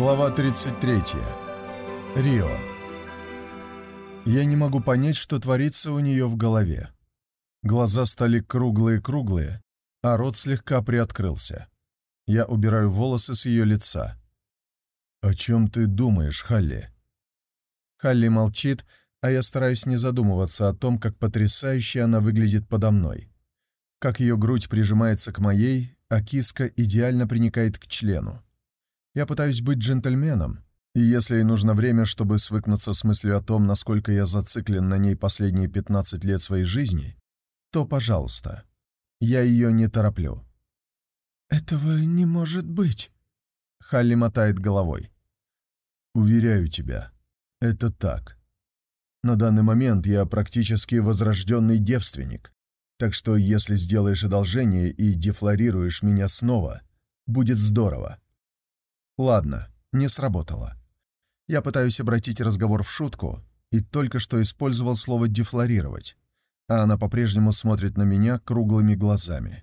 Глава 33. Рио. Я не могу понять, что творится у нее в голове. Глаза стали круглые-круглые, а рот слегка приоткрылся. Я убираю волосы с ее лица. «О чем ты думаешь, Халли?» Халли молчит, а я стараюсь не задумываться о том, как потрясающе она выглядит подо мной. Как ее грудь прижимается к моей, а киска идеально приникает к члену. Я пытаюсь быть джентльменом, и если ей нужно время, чтобы свыкнуться с мыслью о том, насколько я зациклен на ней последние 15 лет своей жизни, то, пожалуйста, я ее не тороплю. «Этого не может быть», — Халли мотает головой. «Уверяю тебя, это так. На данный момент я практически возрожденный девственник, так что если сделаешь одолжение и дефлорируешь меня снова, будет здорово». Ладно, не сработало. Я пытаюсь обратить разговор в шутку и только что использовал слово «дефлорировать», а она по-прежнему смотрит на меня круглыми глазами.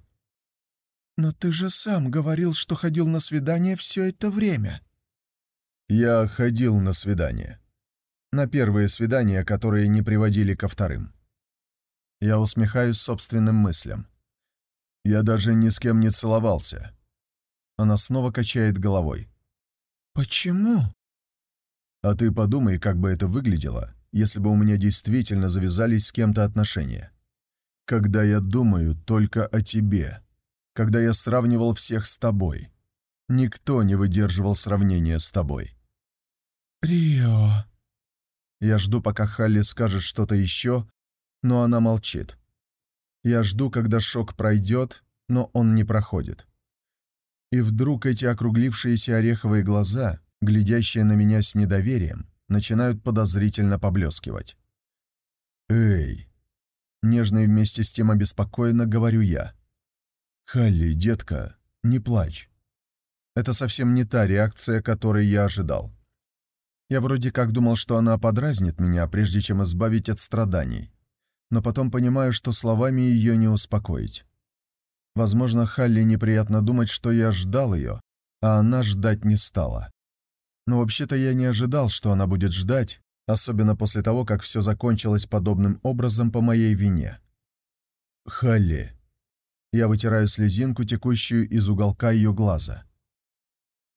«Но ты же сам говорил, что ходил на свидание все это время». «Я ходил на свидание. На первые свидания, которые не приводили ко вторым». Я усмехаюсь собственным мыслям. Я даже ни с кем не целовался. Она снова качает головой. «Почему?» «А ты подумай, как бы это выглядело, если бы у меня действительно завязались с кем-то отношения. Когда я думаю только о тебе, когда я сравнивал всех с тобой. Никто не выдерживал сравнения с тобой». «Рио...» Я жду, пока Халли скажет что-то еще, но она молчит. Я жду, когда шок пройдет, но он не проходит. И вдруг эти округлившиеся ореховые глаза, глядящие на меня с недоверием, начинают подозрительно поблескивать. «Эй!» Нежно и вместе с тем обеспокоенно говорю я. «Халли, детка, не плачь». Это совсем не та реакция, которой я ожидал. Я вроде как думал, что она подразнит меня, прежде чем избавить от страданий. Но потом понимаю, что словами ее не успокоить. Возможно, Халли неприятно думать, что я ждал ее, а она ждать не стала. Но вообще-то я не ожидал, что она будет ждать, особенно после того, как все закончилось подобным образом по моей вине. «Халли». Я вытираю слезинку, текущую из уголка ее глаза.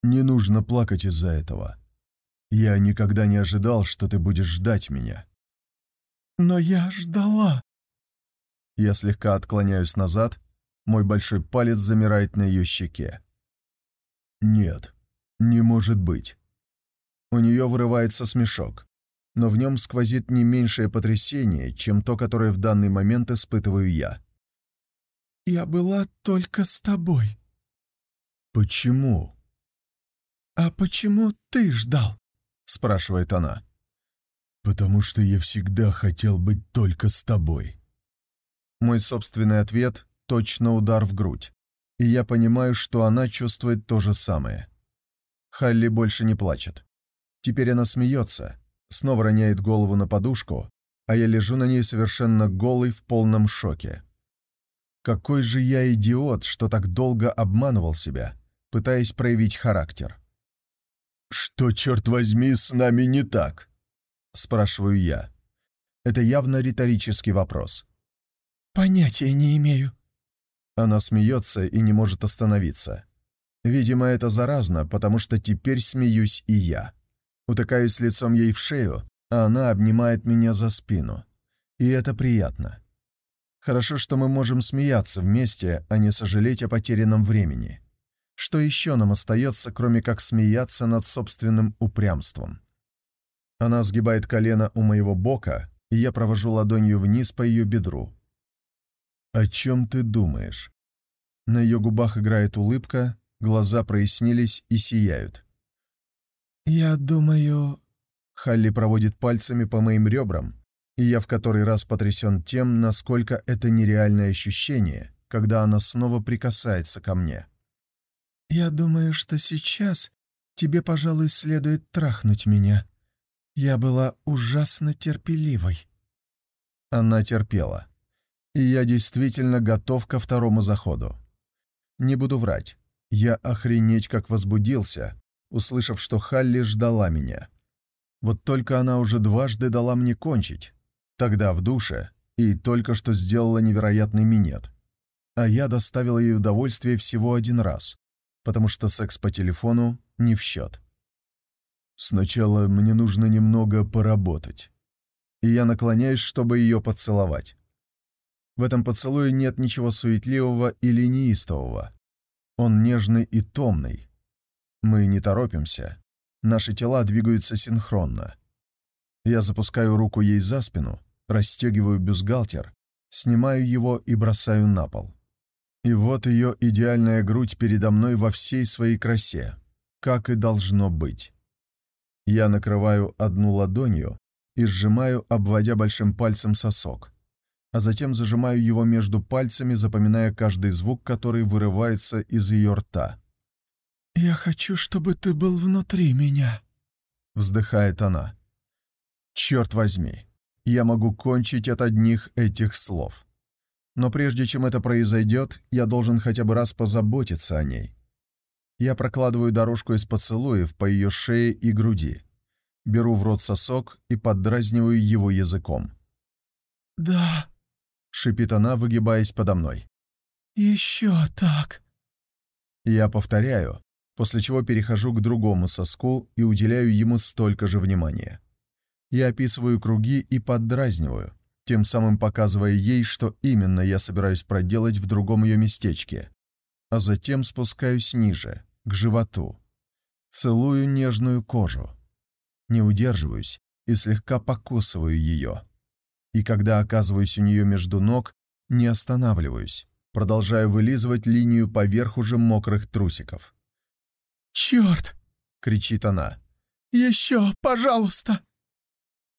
«Не нужно плакать из-за этого. Я никогда не ожидал, что ты будешь ждать меня». «Но я ждала». Я слегка отклоняюсь назад, мой большой палец замирает на ее щеке. «Нет, не может быть». У нее вырывается смешок, но в нем сквозит не меньшее потрясение, чем то, которое в данный момент испытываю я. «Я была только с тобой». «Почему?» «А почему ты ждал?» — спрашивает она. «Потому что я всегда хотел быть только с тобой». Мой собственный ответ точно удар в грудь, и я понимаю, что она чувствует то же самое. Халли больше не плачет. Теперь она смеется, снова роняет голову на подушку, а я лежу на ней совершенно голый в полном шоке. Какой же я идиот, что так долго обманывал себя, пытаясь проявить характер. «Что, черт возьми, с нами не так?» — спрашиваю я. Это явно риторический вопрос. «Понятия не имею», она смеется и не может остановиться. Видимо, это заразно, потому что теперь смеюсь и я. Утыкаюсь лицом ей в шею, а она обнимает меня за спину. И это приятно. Хорошо, что мы можем смеяться вместе, а не сожалеть о потерянном времени. Что еще нам остается, кроме как смеяться над собственным упрямством? Она сгибает колено у моего бока, и я провожу ладонью вниз по ее бедру, «О чем ты думаешь?» На ее губах играет улыбка, глаза прояснились и сияют. «Я думаю...» Халли проводит пальцами по моим ребрам, и я в который раз потрясен тем, насколько это нереальное ощущение, когда она снова прикасается ко мне. «Я думаю, что сейчас тебе, пожалуй, следует трахнуть меня. Я была ужасно терпеливой». Она терпела. И я действительно готов ко второму заходу. Не буду врать, я охренеть как возбудился, услышав, что Халли ждала меня. Вот только она уже дважды дала мне кончить, тогда в душе, и только что сделала невероятный минет. А я доставила ей удовольствие всего один раз, потому что секс по телефону не в счет. Сначала мне нужно немного поработать. И я наклоняюсь, чтобы ее поцеловать. В этом поцелуе нет ничего суетливого или неистового. Он нежный и томный. Мы не торопимся. Наши тела двигаются синхронно. Я запускаю руку ей за спину, расстегиваю бюстгальтер, снимаю его и бросаю на пол. И вот ее идеальная грудь передо мной во всей своей красе, как и должно быть. Я накрываю одну ладонью и сжимаю, обводя большим пальцем сосок а затем зажимаю его между пальцами, запоминая каждый звук, который вырывается из ее рта. «Я хочу, чтобы ты был внутри меня», — вздыхает она. «Черт возьми, я могу кончить от одних этих слов. Но прежде чем это произойдет, я должен хотя бы раз позаботиться о ней. Я прокладываю дорожку из поцелуев по ее шее и груди, беру в рот сосок и поддразниваю его языком. «Да», — шипит она, выгибаясь подо мной. «Еще так». Я повторяю, после чего перехожу к другому соску и уделяю ему столько же внимания. Я описываю круги и поддразниваю, тем самым показывая ей, что именно я собираюсь проделать в другом ее местечке, а затем спускаюсь ниже, к животу. Целую нежную кожу. Не удерживаюсь и слегка покусываю ее и когда оказываюсь у нее между ног, не останавливаюсь, продолжаю вылизывать линию поверх уже мокрых трусиков. «Черт!» — кричит она. «Еще, пожалуйста!»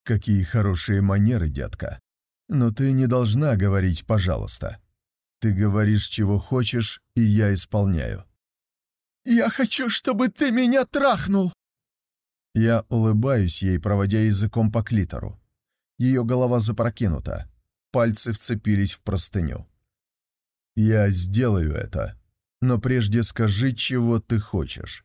«Какие хорошие манеры, детка! Но ты не должна говорить «пожалуйста». Ты говоришь, чего хочешь, и я исполняю». «Я хочу, чтобы ты меня трахнул!» Я улыбаюсь ей, проводя языком по клитору. Ее голова запрокинута. Пальцы вцепились в простыню. «Я сделаю это, но прежде скажи, чего ты хочешь».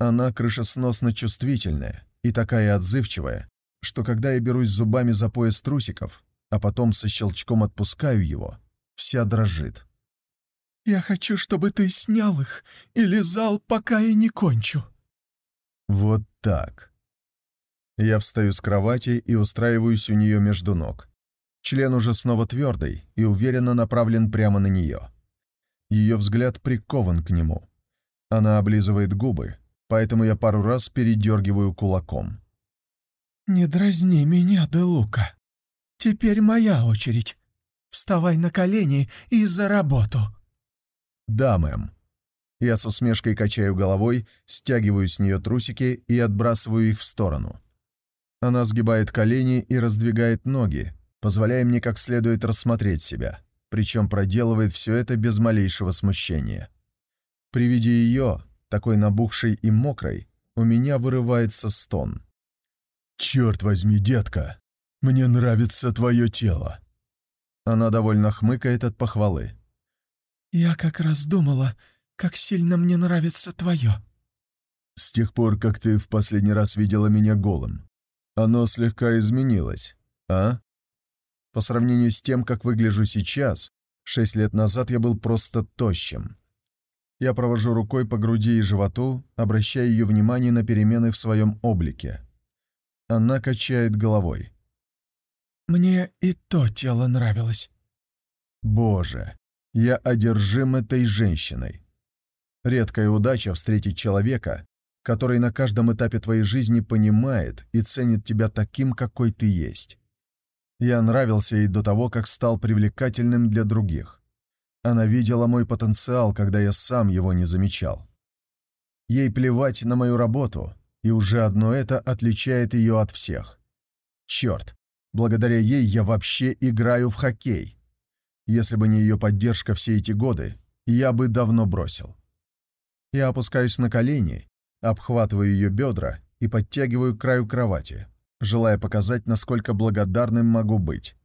Она крышесносно чувствительная и такая отзывчивая, что когда я берусь зубами за пояс трусиков, а потом со щелчком отпускаю его, вся дрожит. «Я хочу, чтобы ты снял их и лизал, пока я не кончу». Вот так. Я встаю с кровати и устраиваюсь у нее между ног. Член уже снова твердый и уверенно направлен прямо на нее. Ее взгляд прикован к нему. Она облизывает губы, поэтому я пару раз передергиваю кулаком. «Не дразни меня, Де Лука. Теперь моя очередь. Вставай на колени и за работу». «Да, мэм». Я с усмешкой качаю головой, стягиваю с нее трусики и отбрасываю их в сторону. Она сгибает колени и раздвигает ноги, позволяя мне как следует рассмотреть себя, причем проделывает все это без малейшего смущения. При виде ее, такой набухшей и мокрой, у меня вырывается стон. «Черт возьми, детка, мне нравится твое тело!» Она довольно хмыкает от похвалы. «Я как раз думала, как сильно мне нравится твое». «С тех пор, как ты в последний раз видела меня голым, оно слегка изменилось, а? По сравнению с тем, как выгляжу сейчас, шесть лет назад я был просто тощим. Я провожу рукой по груди и животу, обращая ее внимание на перемены в своем облике. Она качает головой. «Мне и то тело нравилось». «Боже, я одержим этой женщиной. Редкая удача встретить человека, который на каждом этапе твоей жизни понимает и ценит тебя таким, какой ты есть. Я нравился ей до того, как стал привлекательным для других. Она видела мой потенциал, когда я сам его не замечал. Ей плевать на мою работу, и уже одно это отличает ее от всех. Черт, благодаря ей я вообще играю в хоккей. Если бы не ее поддержка все эти годы, я бы давно бросил. Я опускаюсь на колени Обхватываю ее бедра и подтягиваю к краю кровати, желая показать, насколько благодарным могу быть.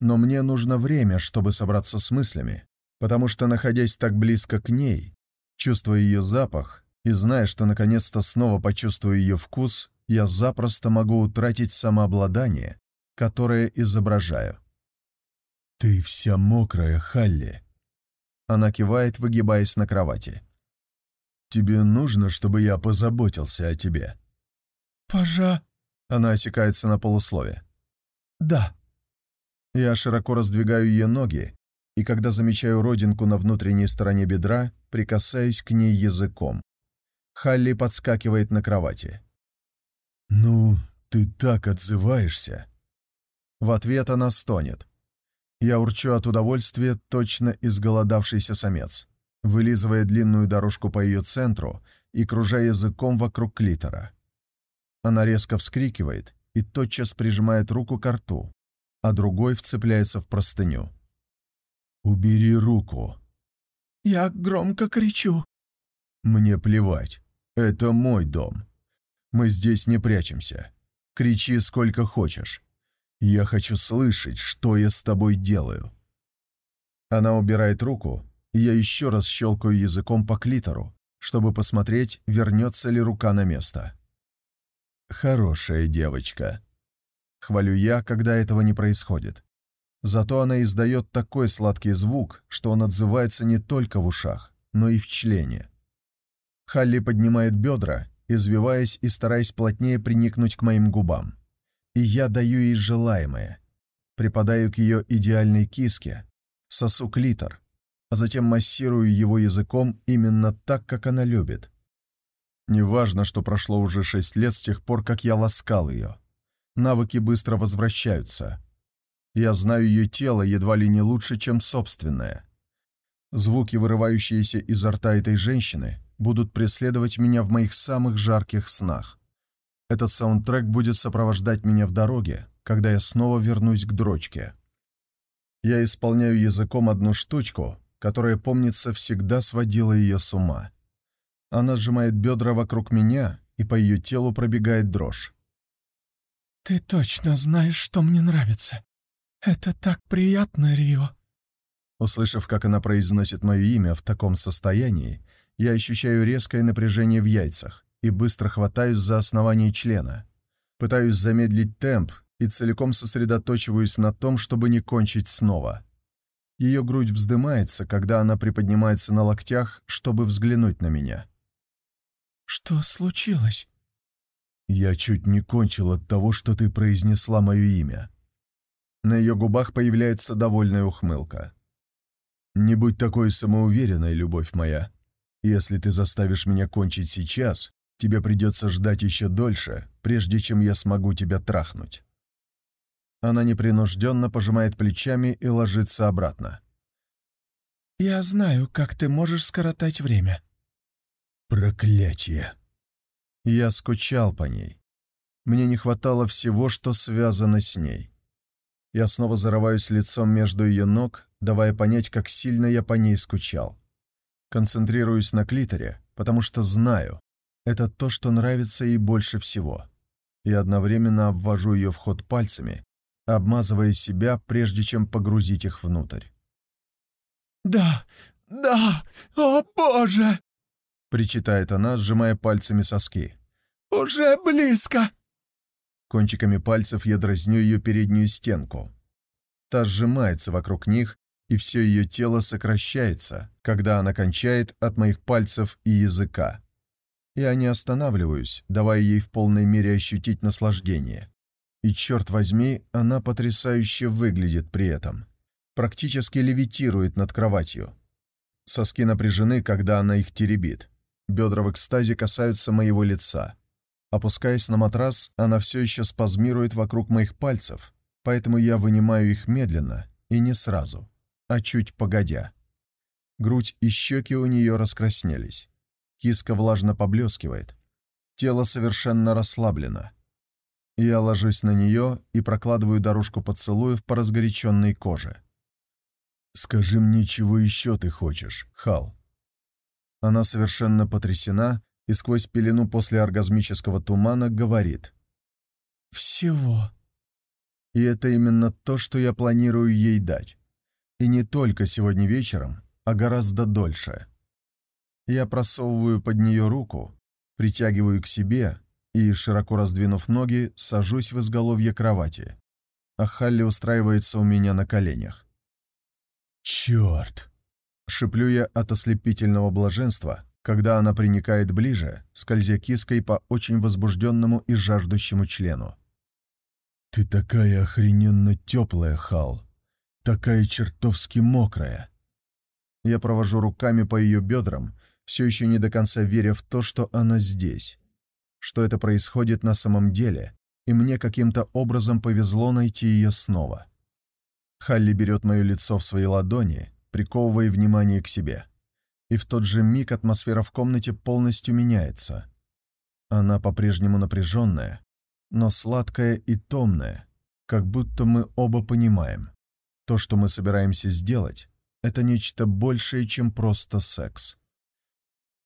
Но мне нужно время, чтобы собраться с мыслями, потому что, находясь так близко к ней, чувствуя ее запах, И зная, что наконец-то снова почувствую ее вкус, я запросто могу утратить самообладание, которое изображаю. «Ты вся мокрая, Халли!» Она кивает, выгибаясь на кровати. «Тебе нужно, чтобы я позаботился о тебе?» «Пожа...» Она осекается на полуслове. «Да». Я широко раздвигаю ее ноги, и когда замечаю родинку на внутренней стороне бедра, прикасаюсь к ней языком. Халли подскакивает на кровати. «Ну, ты так отзываешься!» В ответ она стонет. Я урчу от удовольствия, точно изголодавшийся самец, вылизывая длинную дорожку по ее центру и кружа языком вокруг клитора. Она резко вскрикивает и тотчас прижимает руку к рту, а другой вцепляется в простыню. «Убери руку!» «Я громко кричу!» «Мне плевать. Это мой дом. Мы здесь не прячемся. Кричи сколько хочешь. Я хочу слышать, что я с тобой делаю». Она убирает руку, я еще раз щелкаю языком по клитору, чтобы посмотреть, вернется ли рука на место. «Хорошая девочка». Хвалю я, когда этого не происходит. Зато она издает такой сладкий звук, что он отзывается не только в ушах, но и в члене. Халли поднимает бедра, извиваясь и стараясь плотнее приникнуть к моим губам и я даю ей желаемое. Припадаю к ее идеальной киске, сосу клитор, а затем массирую его языком именно так, как она любит. Неважно, что прошло уже шесть лет с тех пор, как я ласкал ее. Навыки быстро возвращаются. Я знаю ее тело едва ли не лучше, чем собственное. Звуки, вырывающиеся изо рта этой женщины, будут преследовать меня в моих самых жарких снах. Этот саундтрек будет сопровождать меня в дороге, когда я снова вернусь к дрочке. Я исполняю языком одну штучку, которая, помнится, всегда сводила ее с ума. Она сжимает бедра вокруг меня, и по ее телу пробегает дрожь. «Ты точно знаешь, что мне нравится. Это так приятно, Рио!» Услышав, как она произносит мое имя в таком состоянии, я ощущаю резкое напряжение в яйцах и быстро хватаюсь за основание члена. Пытаюсь замедлить темп и целиком сосредоточиваюсь на том, чтобы не кончить снова. Ее грудь вздымается, когда она приподнимается на локтях, чтобы взглянуть на меня. «Что случилось?» «Я чуть не кончил от того, что ты произнесла мое имя». На ее губах появляется довольная ухмылка. «Не будь такой самоуверенной, любовь моя. Если ты заставишь меня кончить сейчас, Тебе придется ждать еще дольше, прежде чем я смогу тебя трахнуть». Она непринужденно пожимает плечами и ложится обратно. «Я знаю, как ты можешь скоротать время». «Проклятие!» Я скучал по ней. Мне не хватало всего, что связано с ней. Я снова зарываюсь лицом между ее ног, давая понять, как сильно я по ней скучал. Концентрируюсь на клиторе, потому что знаю, это то, что нравится ей больше всего. И одновременно обвожу ее в ход пальцами, обмазывая себя, прежде чем погрузить их внутрь. «Да, да, о боже!» — причитает она, сжимая пальцами соски. «Уже близко!» Кончиками пальцев я дразню ее переднюю стенку. Та сжимается вокруг них, и все ее тело сокращается, когда она кончает от моих пальцев и языка. Я не останавливаюсь, давая ей в полной мере ощутить наслаждение. И, черт возьми, она потрясающе выглядит при этом. Практически левитирует над кроватью. Соски напряжены, когда она их теребит. Бедра в экстазе касаются моего лица. Опускаясь на матрас, она все еще спазмирует вокруг моих пальцев, поэтому я вынимаю их медленно и не сразу, а чуть погодя. Грудь и щеки у нее раскраснелись. Киска влажно поблескивает. Тело совершенно расслаблено. Я ложусь на нее и прокладываю дорожку поцелуев по разгоряченной коже. «Скажи мне, чего еще ты хочешь, Хал?» Она совершенно потрясена и сквозь пелену после оргазмического тумана говорит. «Всего». И это именно то, что я планирую ей дать. И не только сегодня вечером, а гораздо дольше. Я просовываю под нее руку, притягиваю к себе и, широко раздвинув ноги, сажусь в изголовье кровати, а Халли устраивается у меня на коленях. «Черт!» — шиплю я от ослепительного блаженства, когда она приникает ближе, скользя киской по очень возбужденному и жаждущему члену. «Ты такая охрененно теплая, Хал, такая чертовски мокрая!» Я провожу руками по ее бедрам, все еще не до конца веря в то, что она здесь, что это происходит на самом деле, и мне каким-то образом повезло найти ее снова. Халли берет мое лицо в свои ладони, приковывая внимание к себе. И в тот же миг атмосфера в комнате полностью меняется. Она по-прежнему напряженная, но сладкая и томная, как будто мы оба понимаем. То, что мы собираемся сделать, это нечто большее, чем просто секс.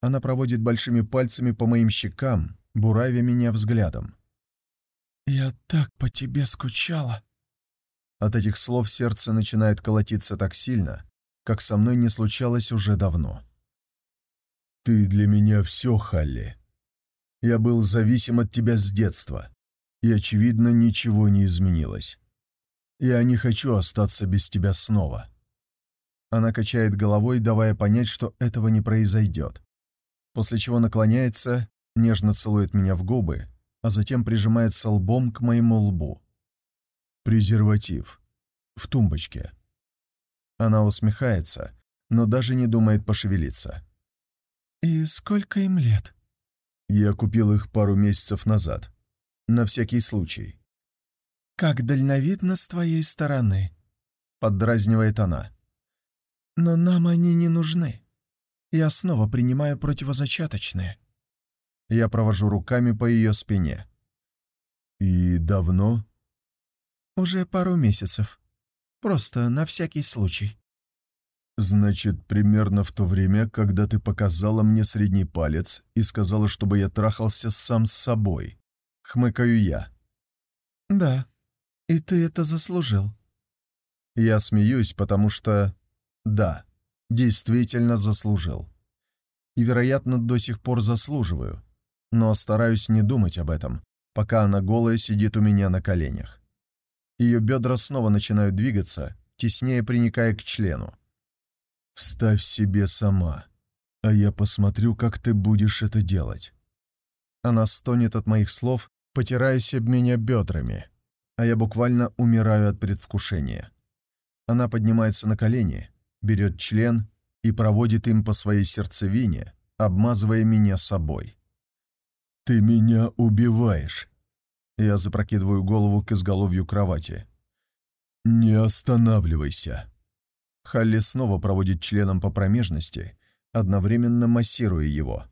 Она проводит большими пальцами по моим щекам, буравя меня взглядом. «Я так по тебе скучала». От этих слов сердце начинает колотиться так сильно, как со мной не случалось уже давно. «Ты для меня все, Халли. Я был зависим от тебя с детства, и, очевидно, ничего не изменилось. Я не хочу остаться без тебя снова». Она качает головой, давая понять, что этого не произойдет, после чего наклоняется, нежно целует меня в губы, а затем прижимается лбом к моему лбу. «Презерватив. В тумбочке». Она усмехается, но даже не думает пошевелиться. «И сколько им лет?» Я купил их пару месяцев назад. На всякий случай. «Как дальновидно с твоей стороны», — поддразнивает она. «Но нам они не нужны. Я снова принимаю противозачаточные». Я провожу руками по ее спине. «И давно?» «Уже пару месяцев. Просто на всякий случай». «Значит, примерно в то время, когда ты показала мне средний палец и сказала, чтобы я трахался сам с собой», — хмыкаю я. «Да, и ты это заслужил». Я смеюсь, потому что... Да, действительно заслужил. И, вероятно, до сих пор заслуживаю но стараюсь не думать об этом, пока она голая сидит у меня на коленях. Ее бедра снова начинают двигаться, теснее приникая к члену. «Вставь себе сама, а я посмотрю, как ты будешь это делать». Она стонет от моих слов, потираясь об меня бедрами, а я буквально умираю от предвкушения. Она поднимается на колени, берет член и проводит им по своей сердцевине, обмазывая меня собой. «Ты меня убиваешь!» Я запрокидываю голову к изголовью кровати. «Не останавливайся!» Халли снова проводит членом по промежности, одновременно массируя его.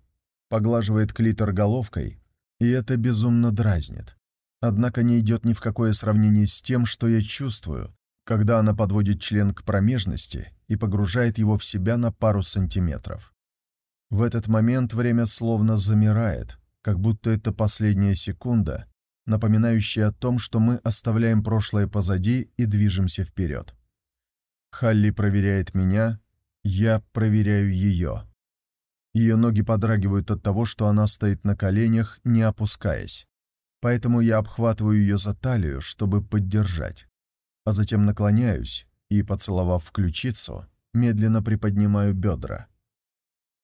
Поглаживает клитор головкой, и это безумно дразнит. Однако не идет ни в какое сравнение с тем, что я чувствую, когда она подводит член к промежности и погружает его в себя на пару сантиметров. В этот момент время словно замирает, как будто это последняя секунда, напоминающая о том, что мы оставляем прошлое позади и движемся вперед. Халли проверяет меня, я проверяю ее. Ее ноги подрагивают от того, что она стоит на коленях, не опускаясь. Поэтому я обхватываю ее за талию, чтобы поддержать, а затем наклоняюсь и, поцеловав в ключицу, медленно приподнимаю бедра.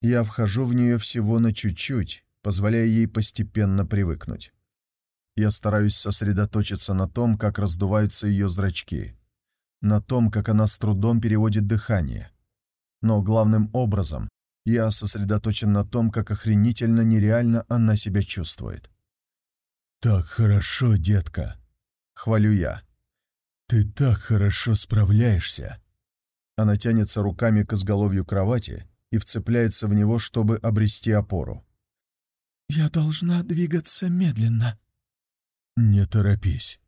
Я вхожу в нее всего на чуть-чуть, позволяя ей постепенно привыкнуть. Я стараюсь сосредоточиться на том, как раздуваются ее зрачки, на том, как она с трудом переводит дыхание. Но главным образом я сосредоточен на том, как охренительно нереально она себя чувствует. «Так хорошо, детка!» — хвалю я. «Ты так хорошо справляешься!» Она тянется руками к изголовью кровати и вцепляется в него, чтобы обрести опору. «Я должна двигаться медленно». «Не торопись.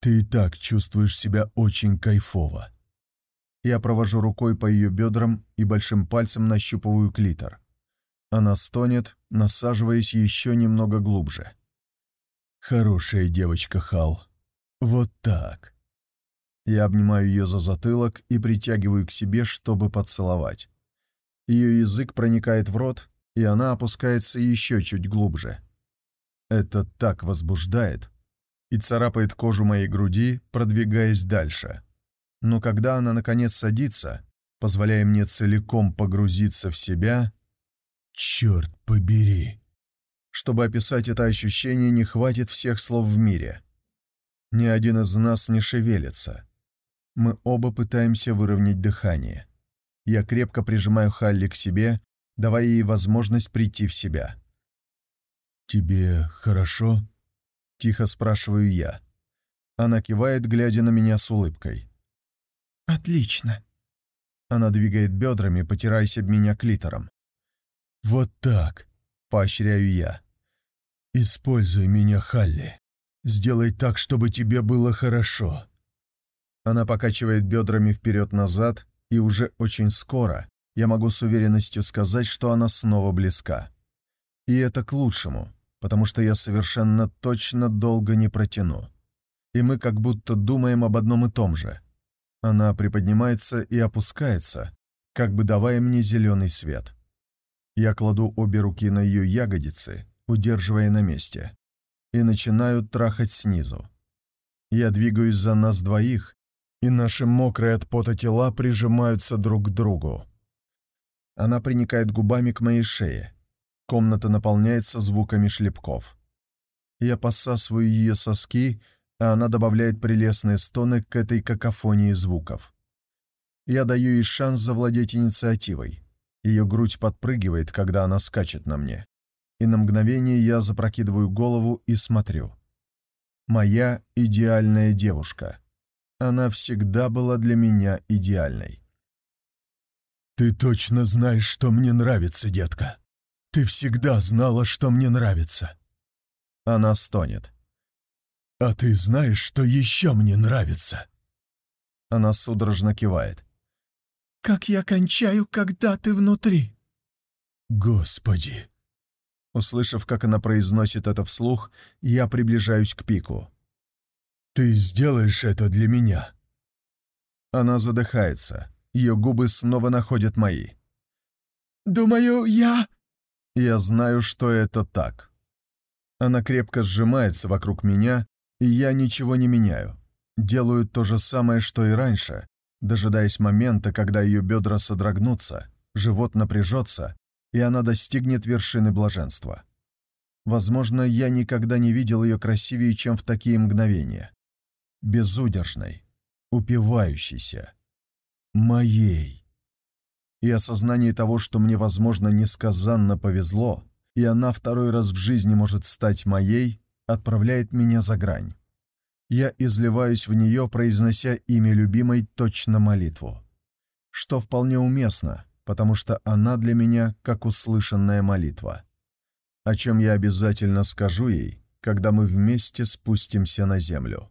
Ты и так чувствуешь себя очень кайфово». Я провожу рукой по ее бедрам и большим пальцем нащупываю клитор. Она стонет, насаживаясь еще немного глубже. «Хорошая девочка, Хал. Вот так». Я обнимаю ее за затылок и притягиваю к себе, чтобы поцеловать. Ее язык проникает в рот, и она опускается еще чуть глубже. Это так возбуждает и царапает кожу моей груди, продвигаясь дальше. Но когда она, наконец, садится, позволяя мне целиком погрузиться в себя, черт побери! Чтобы описать это ощущение, не хватит всех слов в мире. Ни один из нас не шевелится. Мы оба пытаемся выровнять дыхание. Я крепко прижимаю Халли к себе, давая ей возможность прийти в себя. «Тебе хорошо?» — тихо спрашиваю я. Она кивает, глядя на меня с улыбкой. «Отлично». Она двигает бедрами, потираясь об меня клитором. «Вот так», — поощряю я. «Используй меня, Халли. Сделай так, чтобы тебе было хорошо». Она покачивает бедрами вперед-назад, и уже очень скоро я могу с уверенностью сказать, что она снова близка. И это к лучшему, потому что я совершенно точно долго не протяну. И мы как будто думаем об одном и том же. Она приподнимается и опускается, как бы давая мне зеленый свет. Я кладу обе руки на ее ягодицы, удерживая на месте, и начинаю трахать снизу. Я двигаюсь за нас двоих, и наши мокрые от пота тела прижимаются друг к другу. Она приникает губами к моей шее. Комната наполняется звуками шлепков. Я посасываю ее соски, а она добавляет прелестные стоны к этой какофонии звуков. Я даю ей шанс завладеть инициативой. Ее грудь подпрыгивает, когда она скачет на мне. И на мгновение я запрокидываю голову и смотрю. Моя идеальная девушка — она всегда была для меня идеальной. «Ты точно знаешь, что мне нравится, детка. Ты всегда знала, что мне нравится». Она стонет. «А ты знаешь, что еще мне нравится?» Она судорожно кивает. «Как я кончаю, когда ты внутри!» «Господи!» Услышав, как она произносит это вслух, я приближаюсь к пику. «Ты сделаешь это для меня?» Она задыхается. Ее губы снова находят мои. «Думаю, я...» Я знаю, что это так. Она крепко сжимается вокруг меня, и я ничего не меняю. Делаю то же самое, что и раньше, дожидаясь момента, когда ее бедра содрогнутся, живот напряжется, и она достигнет вершины блаженства. Возможно, я никогда не видел ее красивее, чем в такие мгновения безудержной, упивающейся, моей. И осознание того, что мне, возможно, несказанно повезло, и она второй раз в жизни может стать моей, отправляет меня за грань. Я изливаюсь в нее, произнося имя любимой точно молитву. Что вполне уместно, потому что она для меня как услышанная молитва. О чем я обязательно скажу ей, когда мы вместе спустимся на землю.